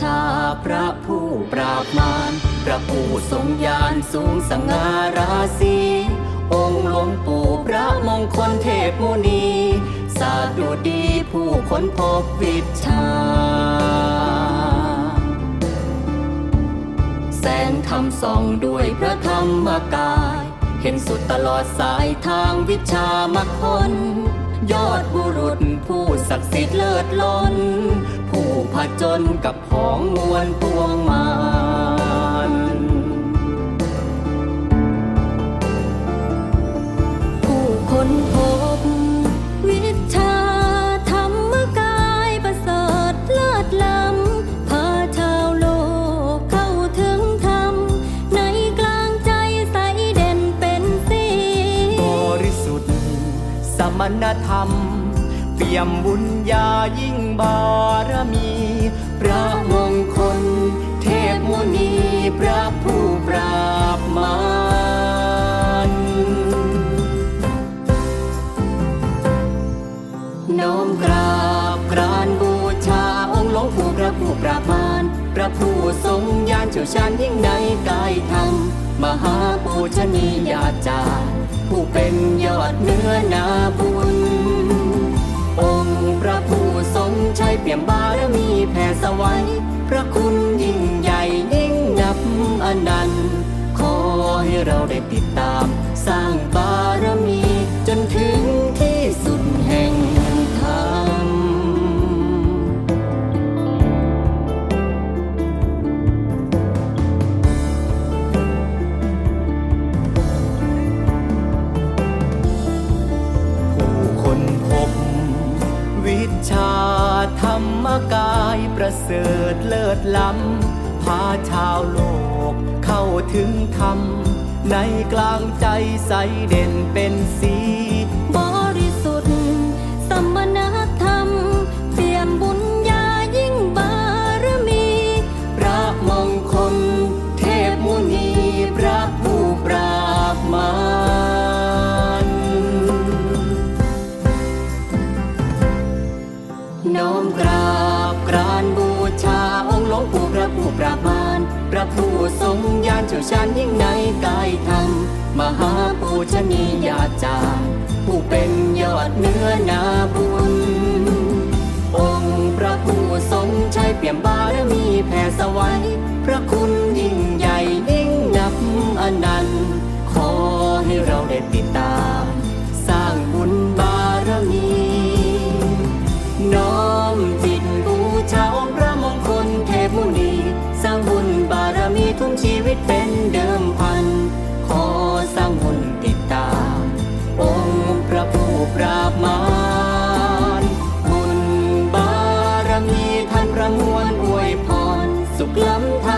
ชาพระผู้ปราบมารพระผู้ทรงญาณสูงสง่าราศีองค์หลวงปู่พระมงคลเทพมุนีสาดุดีผู้ค้นพบวิชา แสงธรรมส่องด้วยพระธรรมกาย เห็นสุดตลอดสายทางวิชามคลยอดบุรุษผู้ศักดิ์สิทธิ์เลิศล้น ผจญกับของมวลปวงมารผู้คนพบวิชาธรรมกายประเสริฐเลิศล้ำพาชาวโลกเข้าถึงธรรม ในกลางใจใสเด่นเป็นสีบริสุทธิ์ สมณธรรม เปี่ยมบุญญายิ่งบารมี พระมงคล เทพมุนีพระผู้ปราบมารน้อมกราบกรานบูชาองค์หลวงปู่พระผู้ปราบมารพระผู้ทรงญาณเฉียวชาญยิ่งในกายธรรมมหาปูชนียาจารย์ผู้เป็นยอดเนื้อนาบุญ ชัยเปี่ยมบารมีแผ่สวัยพระคุณยิ่งใหญ่ยิ่งนับอนันต์ขอให้เราได้ติดตามสร้างบาร ธรรมกายประเสริฐเลิศล้ำพาชาวโลกเข้าถึงธรรม ในกลางใจใสเด่นเป็นสี น้อมกราบกรานบูชาองค์หลวงปู่พระผู้ปราบมารพระผู้ทรงญาณเฉียวชาญยิ่งในกายธรรม มหาปูชนียาจารย์ผู้เป็นยอดเนื้อนาบุญ องค์พระผู้ทรงชัยเปี่ยมบารมีแผ่สวัยพระคุณยิ่งใหญ่ยิ่งนับอนันต์ขอให้เราได้ติดตาม ชีวิตเป็นเดิมพัน ขอสร้างหุ่นติดตาม องค์พระผู้ปราบมารบุญบารมีท่านประมวลอวยพร สุขล้ำทา